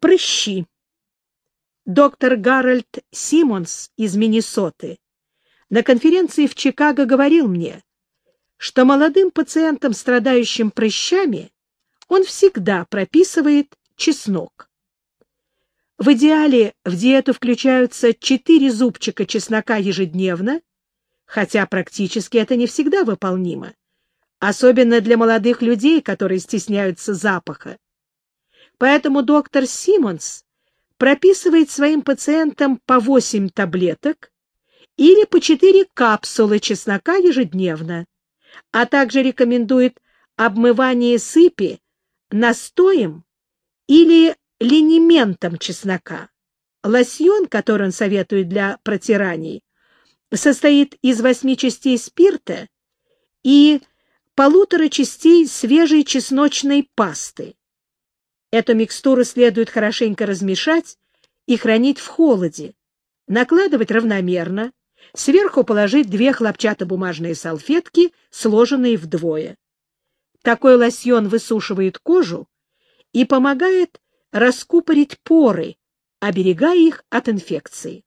Прыщи. Доктор Гарольд Симмонс из Миннесоты на конференции в Чикаго говорил мне, что молодым пациентам, страдающим прыщами, он всегда прописывает чеснок. В идеале в диету включаются 4 зубчика чеснока ежедневно, хотя практически это не всегда выполнимо, особенно для молодых людей, которые стесняются запаха. Поэтому доктор Симмонс прописывает своим пациентам по 8 таблеток или по 4 капсулы чеснока ежедневно, а также рекомендует обмывание сыпи настоем или линементом чеснока. Лосьон, который он советует для протираний, состоит из восьми частей спирта и полутора частей свежей чесночной пасты. Эту микстуру следует хорошенько размешать и хранить в холоде, накладывать равномерно, сверху положить две хлопчатобумажные салфетки, сложенные вдвое. Такой лосьон высушивает кожу и помогает раскупорить поры, оберегая их от инфекции.